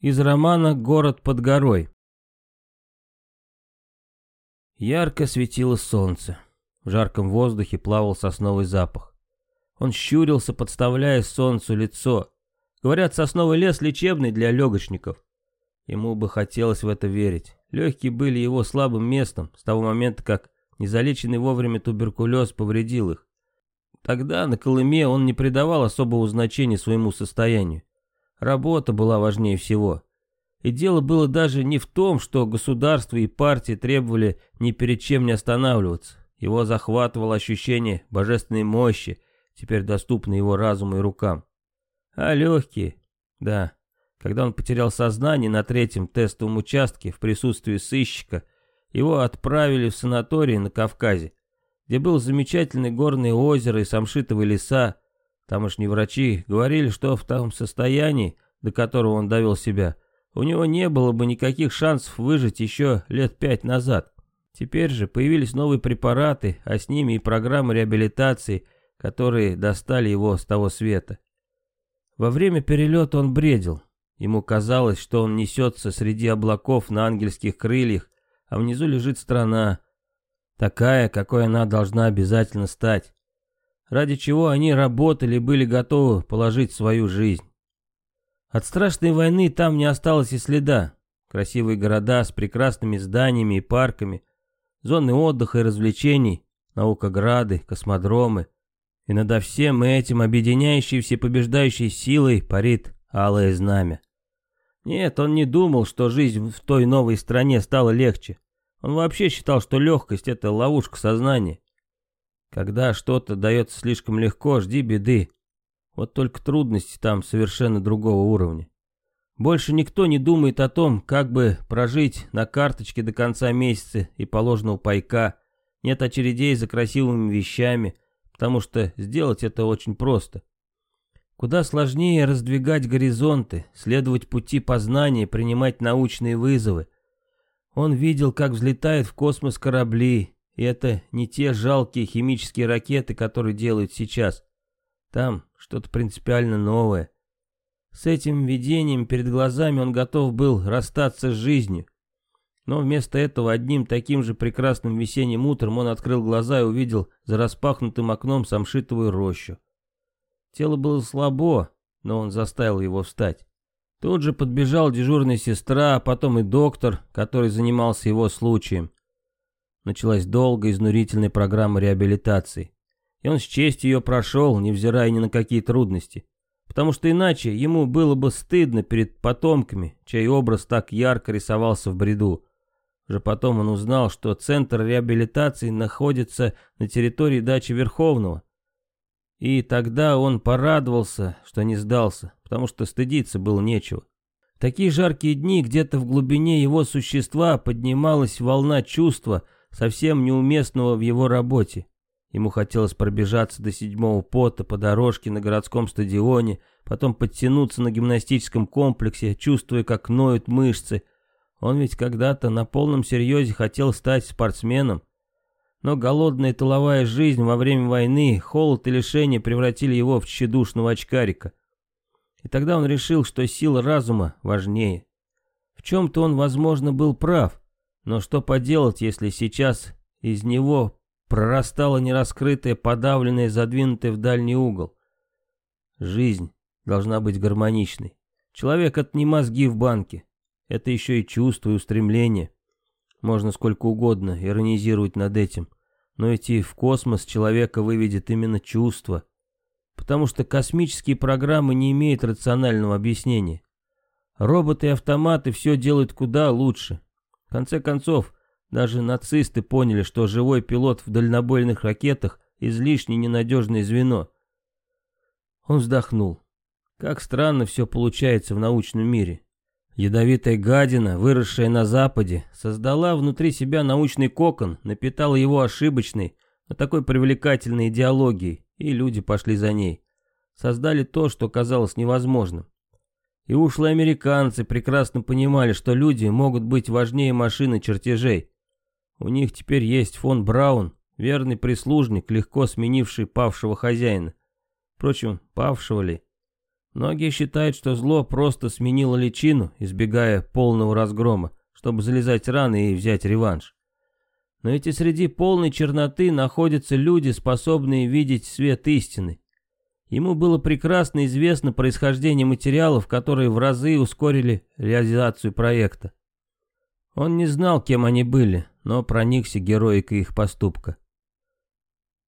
Из романа «Город под горой». Ярко светило солнце. В жарком воздухе плавал сосновый запах. Он щурился, подставляя солнцу лицо. Говорят, сосновый лес лечебный для легочников. Ему бы хотелось в это верить. Легкие были его слабым местом с того момента, как незалеченный вовремя туберкулез повредил их. Тогда на Колыме он не придавал особого значения своему состоянию. Работа была важнее всего. И дело было даже не в том, что государство и партии требовали ни перед чем не останавливаться. Его захватывало ощущение божественной мощи, теперь доступной его разуму и рукам. А легкие, да, когда он потерял сознание на третьем тестовом участке в присутствии сыщика, его отправили в санаторий на Кавказе, где было замечательное горное озеро и самшитовые леса, Тамошние врачи говорили, что в том состоянии, до которого он довел себя, у него не было бы никаких шансов выжить еще лет пять назад. Теперь же появились новые препараты, а с ними и программы реабилитации, которые достали его с того света. Во время перелета он бредил. Ему казалось, что он несется среди облаков на ангельских крыльях, а внизу лежит страна, такая, какой она должна обязательно стать ради чего они работали и были готовы положить свою жизнь. От страшной войны там не осталось и следа. Красивые города с прекрасными зданиями и парками, зоны отдыха и развлечений, наукограды, космодромы. И над всем этим объединяющей всепобеждающей силой парит алое знамя. Нет, он не думал, что жизнь в той новой стране стала легче. Он вообще считал, что легкость — это ловушка сознания. Когда что-то дается слишком легко, жди беды. Вот только трудности там совершенно другого уровня. Больше никто не думает о том, как бы прожить на карточке до конца месяца и положенного пайка. Нет очередей за красивыми вещами, потому что сделать это очень просто. Куда сложнее раздвигать горизонты, следовать пути познания, принимать научные вызовы. Он видел, как взлетают в космос корабли, и это не те жалкие химические ракеты, которые делают сейчас. Там что-то принципиально новое. С этим видением перед глазами он готов был расстаться с жизнью. Но вместо этого одним таким же прекрасным весенним утром он открыл глаза и увидел за распахнутым окном самшитовую рощу. Тело было слабо, но он заставил его встать. Тут же подбежал дежурная сестра, а потом и доктор, который занимался его случаем. Началась долгая изнурительная программа реабилитации. И он с честью ее прошел, невзирая ни на какие трудности. Потому что иначе ему было бы стыдно перед потомками, чей образ так ярко рисовался в бреду. Уже потом он узнал, что центр реабилитации находится на территории дачи Верховного. И тогда он порадовался, что не сдался, потому что стыдиться было нечего. В такие жаркие дни где-то в глубине его существа поднималась волна чувства – совсем неуместного в его работе. Ему хотелось пробежаться до седьмого пота по дорожке на городском стадионе, потом подтянуться на гимнастическом комплексе, чувствуя, как ноют мышцы. Он ведь когда-то на полном серьезе хотел стать спортсменом. Но голодная тыловая жизнь во время войны, холод и лишение превратили его в тщедушного очкарика. И тогда он решил, что сила разума важнее. В чем-то он, возможно, был прав. Но что поделать, если сейчас из него прорастало нераскрытое, подавленное, задвинутое в дальний угол? Жизнь должна быть гармоничной. Человек — это не мозги в банке. Это еще и чувства и устремления. Можно сколько угодно иронизировать над этим. Но идти в космос человека выведет именно чувство. Потому что космические программы не имеют рационального объяснения. Роботы и автоматы все делают куда лучше. В конце концов, даже нацисты поняли, что живой пилот в дальнобойных ракетах – излишне ненадежное звено. Он вздохнул. Как странно все получается в научном мире. Ядовитая гадина, выросшая на Западе, создала внутри себя научный кокон, напитала его ошибочной, но такой привлекательной идеологией, и люди пошли за ней. Создали то, что казалось невозможным. И ушлые американцы прекрасно понимали, что люди могут быть важнее машины чертежей. У них теперь есть фон Браун, верный прислужник, легко сменивший павшего хозяина. Впрочем, павшего ли? Многие считают, что зло просто сменило личину, избегая полного разгрома, чтобы залезать раны и взять реванш. Но ведь и среди полной черноты находятся люди, способные видеть свет истины. Ему было прекрасно известно происхождение материалов, которые в разы ускорили реализацию проекта. Он не знал, кем они были, но проникся героикой их поступка.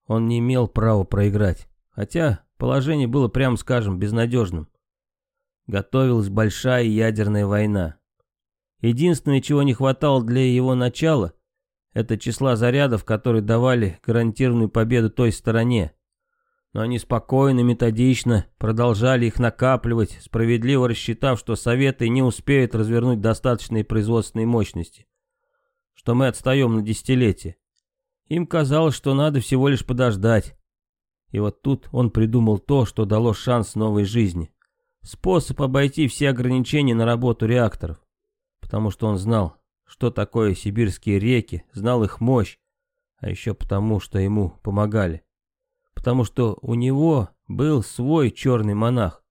Он не имел права проиграть, хотя положение было, прямо скажем, безнадежным. Готовилась большая ядерная война. Единственное, чего не хватало для его начала, это числа зарядов, которые давали гарантированную победу той стороне но они спокойно, методично продолжали их накапливать, справедливо рассчитав, что Советы не успеют развернуть достаточные производственные мощности, что мы отстаем на десятилетия. Им казалось, что надо всего лишь подождать. И вот тут он придумал то, что дало шанс новой жизни. Способ обойти все ограничения на работу реакторов. Потому что он знал, что такое сибирские реки, знал их мощь, а еще потому, что ему помогали потому что у него был свой черный монах.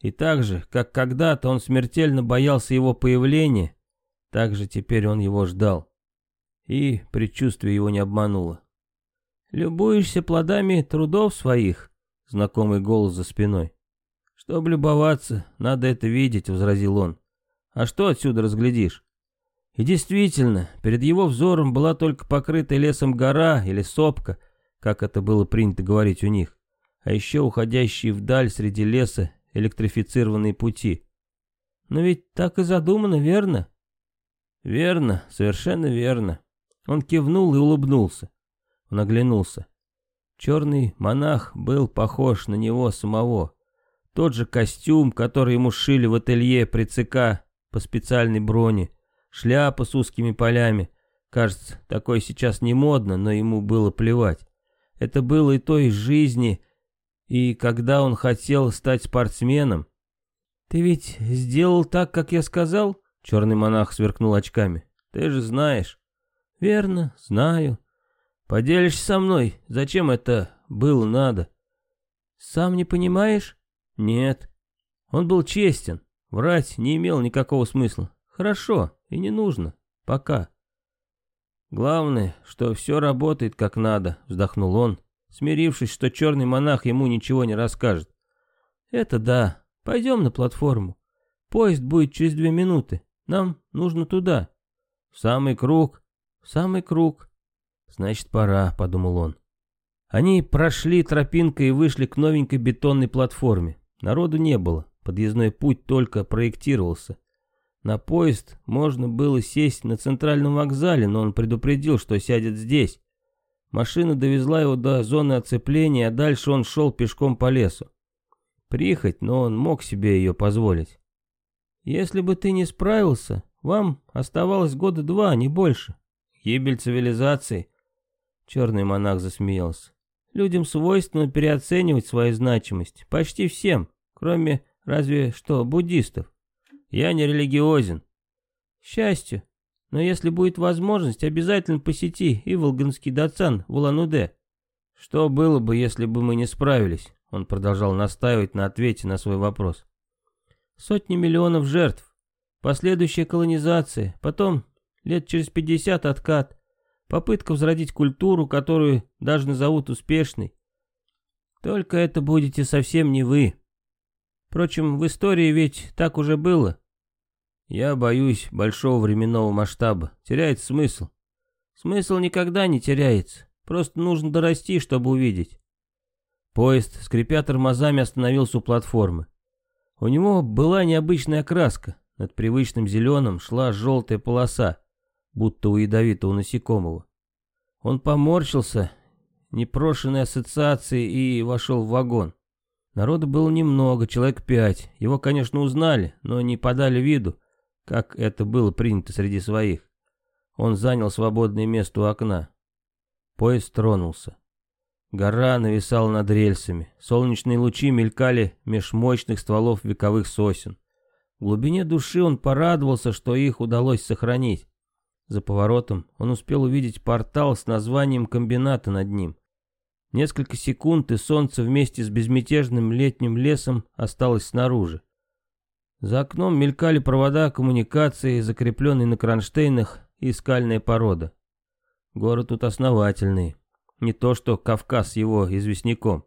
И так же, как когда-то он смертельно боялся его появления, так же теперь он его ждал. И предчувствие его не обмануло. «Любуешься плодами трудов своих?» — знакомый голос за спиной. «Чтоб любоваться, надо это видеть», — возразил он. «А что отсюда разглядишь?» И действительно, перед его взором была только покрытая лесом гора или сопка — как это было принято говорить у них, а еще уходящие вдаль среди леса электрифицированные пути. Но ведь так и задумано, верно? Верно, совершенно верно. Он кивнул и улыбнулся. Он оглянулся. Черный монах был похож на него самого. Тот же костюм, который ему шили в ателье при ЦК по специальной броне, шляпа с узкими полями. Кажется, такое сейчас не модно, но ему было плевать. Это было и той жизни, и когда он хотел стать спортсменом. «Ты ведь сделал так, как я сказал?» Черный монах сверкнул очками. «Ты же знаешь». «Верно, знаю. Поделишься со мной? Зачем это было надо?» «Сам не понимаешь?» «Нет». Он был честен. Врать не имел никакого смысла. «Хорошо, и не нужно. Пока». «Главное, что все работает как надо», — вздохнул он, смирившись, что черный монах ему ничего не расскажет. «Это да. Пойдем на платформу. Поезд будет через две минуты. Нам нужно туда». «В самый круг?» «В самый круг». «Значит, пора», — подумал он. Они прошли тропинкой и вышли к новенькой бетонной платформе. Народу не было, подъездной путь только проектировался. На поезд можно было сесть на центральном вокзале, но он предупредил, что сядет здесь. Машина довезла его до зоны оцепления, а дальше он шел пешком по лесу. Прихоть, но он мог себе ее позволить. Если бы ты не справился, вам оставалось года два, не больше. Гибель цивилизации. Черный монах засмеялся. Людям свойственно переоценивать свою значимость. Почти всем, кроме разве что буддистов. Я не религиозен. Счастью. Но если будет возможность, обязательно посети и Волганский Дацан в Улан-Удэ. Что было бы, если бы мы не справились? Он продолжал настаивать на ответе на свой вопрос. Сотни миллионов жертв. Последующая колонизация. Потом, лет через пятьдесят откат. Попытка возродить культуру, которую даже назовут успешной. Только это будете совсем не вы. Впрочем, в истории ведь так уже было. Я боюсь большого временного масштаба. Теряется смысл. Смысл никогда не теряется. Просто нужно дорасти, чтобы увидеть. Поезд, скрипя тормозами, остановился у платформы. У него была необычная окраска. Над привычным зеленым шла желтая полоса, будто у ядовитого насекомого. Он поморщился, непрошенной ассоциации, и вошел в вагон. Народу было немного, человек пять. Его, конечно, узнали, но не подали виду, как это было принято среди своих. Он занял свободное место у окна. Поезд тронулся. Гора нависала над рельсами. Солнечные лучи мелькали меж мощных стволов вековых сосен. В глубине души он порадовался, что их удалось сохранить. За поворотом он успел увидеть портал с названием комбината над ним. Несколько секунд, и солнце вместе с безмятежным летним лесом осталось снаружи. За окном мелькали провода коммуникации, закрепленные на кронштейнах, и скальная порода. Город тут основательный. Не то что Кавказ его известняком.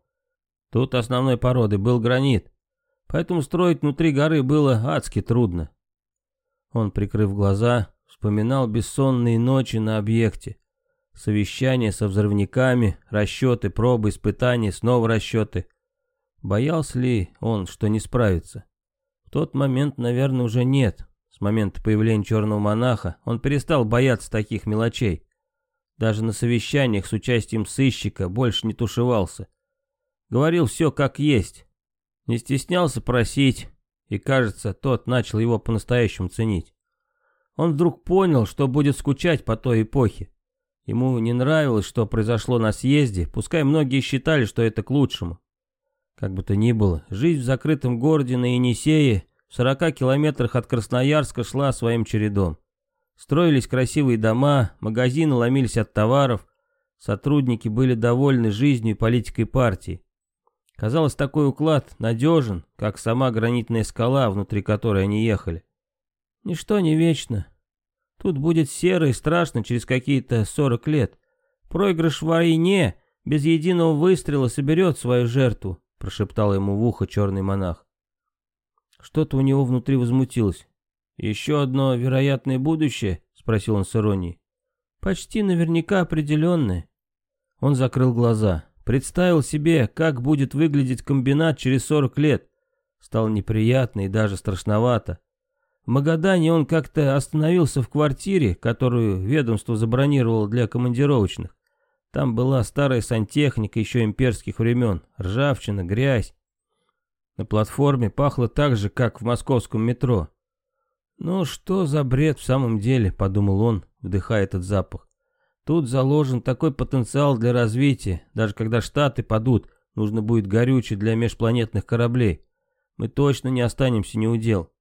Тут основной породой был гранит, поэтому строить внутри горы было адски трудно. Он, прикрыв глаза, вспоминал бессонные ночи на объекте. Совещания со взрывниками, расчеты, пробы, испытания, снова расчеты. Боялся ли он, что не справится? В тот момент, наверное, уже нет. С момента появления черного монаха он перестал бояться таких мелочей. Даже на совещаниях с участием сыщика больше не тушевался. Говорил все как есть. Не стеснялся просить, и, кажется, тот начал его по-настоящему ценить. Он вдруг понял, что будет скучать по той эпохе. Ему не нравилось, что произошло на съезде, пускай многие считали, что это к лучшему. Как бы то ни было, жизнь в закрытом городе на Енисее в 40 километрах от Красноярска шла своим чередом. Строились красивые дома, магазины ломились от товаров, сотрудники были довольны жизнью и политикой партии. Казалось, такой уклад надежен, как сама гранитная скала, внутри которой они ехали. Ничто не вечно. Тут будет серо и страшно через какие-то сорок лет. Проигрыш в войне без единого выстрела соберет свою жертву, прошептал ему в ухо черный монах. Что-то у него внутри возмутилось. «Еще одно вероятное будущее?» — спросил он с иронией. «Почти наверняка определенное». Он закрыл глаза. Представил себе, как будет выглядеть комбинат через 40 лет. Стало неприятно и даже страшновато. В Магадане он как-то остановился в квартире, которую ведомство забронировало для командировочных. Там была старая сантехника еще имперских времен, ржавчина, грязь. На платформе пахло так же, как в московском метро. «Ну что за бред в самом деле?» — подумал он, вдыхая этот запах. «Тут заложен такой потенциал для развития. Даже когда Штаты падут, нужно будет горючее для межпланетных кораблей. Мы точно не останемся неудел».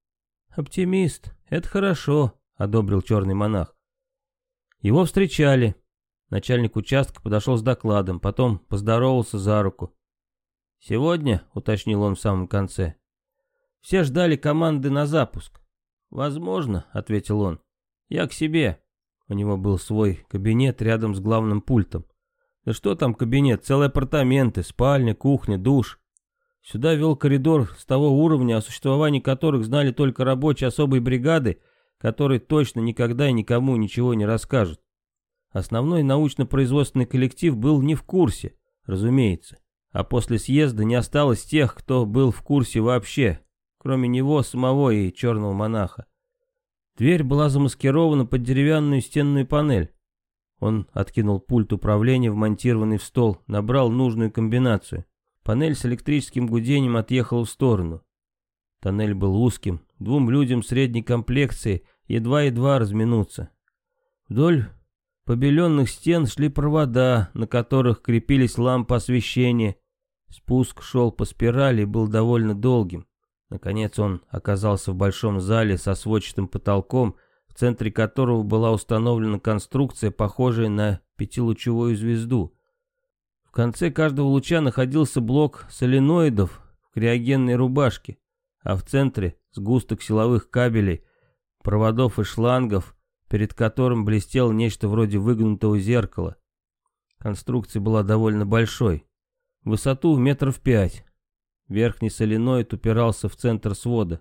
«Оптимист, это хорошо», — одобрил черный монах. Его встречали. Начальник участка подошел с докладом, потом поздоровался за руку. «Сегодня», — уточнил он в самом конце. Все ждали команды на запуск. «Возможно», — ответил он. «Я к себе». У него был свой кабинет рядом с главным пультом. Да что там кабинет, целые апартаменты, спальня, кухня, душ. Сюда вел коридор с того уровня, о существовании которых знали только рабочие особой бригады, которые точно никогда и никому ничего не расскажут. Основной научно-производственный коллектив был не в курсе, разумеется а после съезда не осталось тех, кто был в курсе вообще, кроме него самого и черного монаха. Дверь была замаскирована под деревянную стенную панель. Он откинул пульт управления, вмонтированный в стол, набрал нужную комбинацию. Панель с электрическим гудением отъехала в сторону. Тоннель был узким, двум людям средней комплекции едва-едва разминуться. Вдоль побеленных стен шли провода, на которых крепились лампы освещения, Спуск шел по спирали и был довольно долгим. Наконец он оказался в большом зале со сводчатым потолком, в центре которого была установлена конструкция, похожая на пятилучевую звезду. В конце каждого луча находился блок соленоидов в криогенной рубашке, а в центре сгусток силовых кабелей, проводов и шлангов, перед которым блестело нечто вроде выгнутого зеркала. Конструкция была довольно большой, высоту метров пять. Верхний соленоид упирался в центр свода.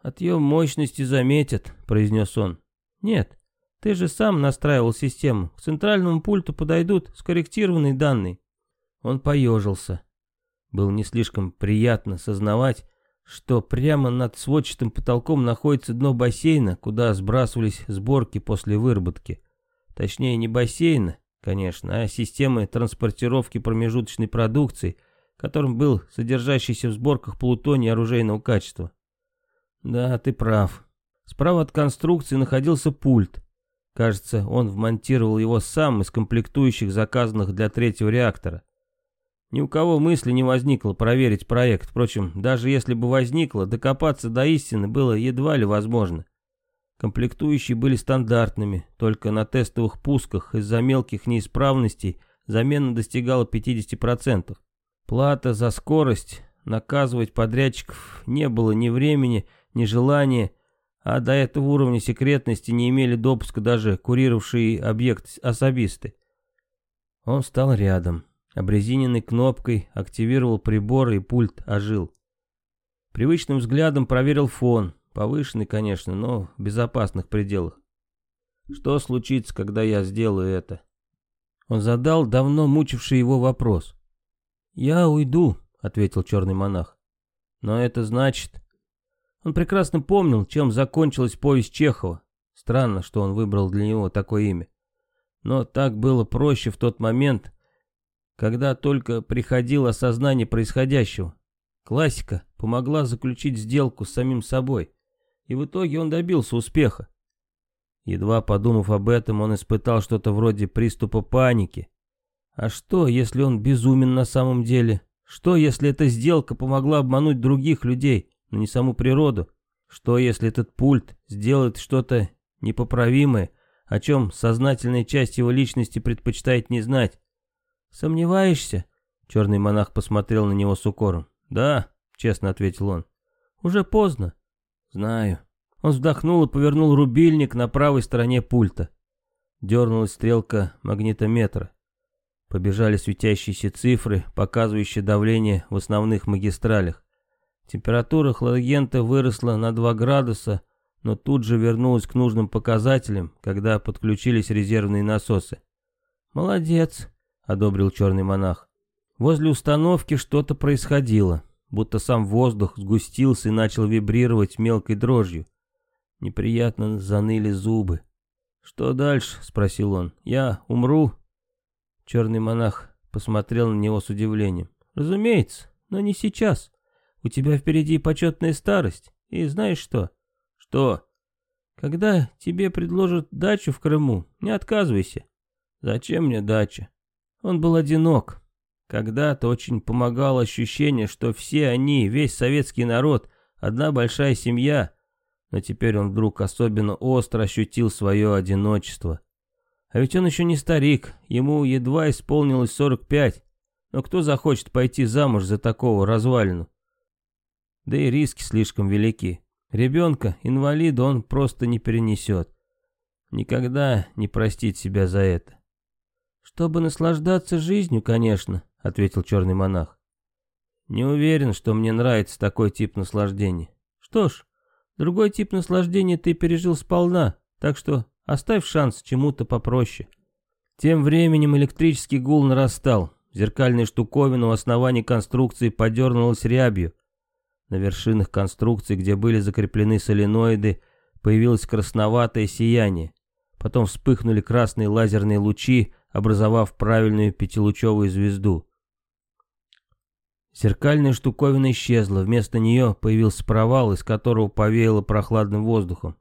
«Отъем мощности заметят», — произнес он. «Нет, ты же сам настраивал систему. К центральному пульту подойдут скорректированные данные». Он поежился. Было не слишком приятно сознавать, что прямо над сводчатым потолком находится дно бассейна, куда сбрасывались сборки после выработки. Точнее, не бассейна, конечно, а системы транспортировки промежуточной продукции, которым был содержащийся в сборках плутоний оружейного качества. Да, ты прав. Справа от конструкции находился пульт. Кажется, он вмонтировал его сам из комплектующих, заказанных для третьего реактора. Ни у кого мысли не возникло проверить проект. Впрочем, даже если бы возникло, докопаться до истины было едва ли возможно. Комплектующие были стандартными, только на тестовых пусках из-за мелких неисправностей замена достигала 50%. Плата за скорость, наказывать подрядчиков не было ни времени, ни желания, а до этого уровня секретности не имели допуска даже курировавшие объект особисты. Он стал рядом, обрезиненной кнопкой, активировал прибор и пульт ожил. Привычным взглядом проверил фон, повышенный, конечно, но в безопасных пределах. Что случится, когда я сделаю это? Он задал давно мучивший его вопрос. «Я уйду», — ответил черный монах. «Но это значит...» Он прекрасно помнил, чем закончилась повесть Чехова. Странно, что он выбрал для него такое имя. Но так было проще в тот момент, когда только приходило осознание происходящего. Классика помогла заключить сделку с самим собой, и в итоге он добился успеха. Едва подумав об этом, он испытал что-то вроде приступа паники. А что, если он безумен на самом деле? Что, если эта сделка помогла обмануть других людей, но не саму природу? Что, если этот пульт сделает что-то непоправимое, о чем сознательная часть его личности предпочитает не знать? «Сомневаешься?» Черный монах посмотрел на него с укором. «Да», — честно ответил он. «Уже поздно». «Знаю». Он вздохнул и повернул рубильник на правой стороне пульта. Дернулась стрелка магнитометра. Побежали светящиеся цифры, показывающие давление в основных магистралях. Температура хлорогента выросла на 2 градуса, но тут же вернулась к нужным показателям, когда подключились резервные насосы. «Молодец», — одобрил черный монах. Возле установки что-то происходило, будто сам воздух сгустился и начал вибрировать мелкой дрожью. Неприятно заныли зубы. «Что дальше?» — спросил он. «Я умру?» Черный монах посмотрел на него с удивлением. «Разумеется, но не сейчас. У тебя впереди почетная старость. И знаешь что?» «Что?» «Когда тебе предложат дачу в Крыму, не отказывайся». «Зачем мне дача?» Он был одинок. Когда-то очень помогало ощущение, что все они, весь советский народ, одна большая семья, но теперь он вдруг особенно остро ощутил свое одиночество. А ведь он еще не старик, ему едва исполнилось 45. Но кто захочет пойти замуж за такого развалину? Да и риски слишком велики. Ребенка, инвалида, он просто не перенесет. Никогда не простит себя за это. «Чтобы наслаждаться жизнью, конечно», — ответил черный монах. «Не уверен, что мне нравится такой тип наслаждения. Что ж, другой тип наслаждения ты пережил сполна, так что Оставь шанс чему-то попроще. Тем временем электрический гул нарастал. Зеркальная штуковина у основания конструкции подернулась рябью. На вершинах конструкции, где были закреплены соленоиды, появилось красноватое сияние. Потом вспыхнули красные лазерные лучи, образовав правильную пятилучевую звезду. Зеркальная штуковина исчезла, вместо нее появился провал, из которого повеяло прохладным воздухом.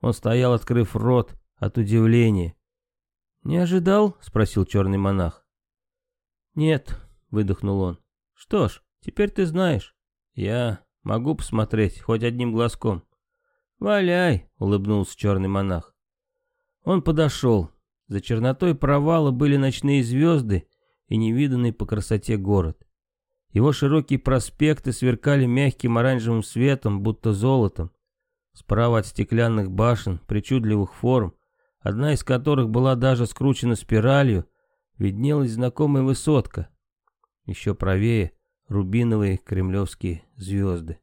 Он стоял, открыв рот от удивления. «Не ожидал?» — спросил черный монах. «Нет», — выдохнул он. «Что ж, теперь ты знаешь. Я могу посмотреть хоть одним глазком». «Валяй», — улыбнулся черный монах. Он подошел. За чернотой провала были ночные звезды и невиданный по красоте город. Его широкие проспекты сверкали мягким оранжевым светом, будто золотом. Справа от стеклянных башен, причудливых форм, одна из которых была даже скручена спиралью, виднелась знакомая высотка. Еще правее рубиновые кремлевские звезды.